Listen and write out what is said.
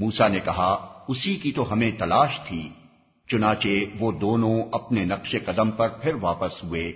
موسا نے کہا، اسی کی تو ہمیں تلاش تھی، چنانچہ وہ دونوں اپنے نقش قدم پر پھر واپس ہوئے۔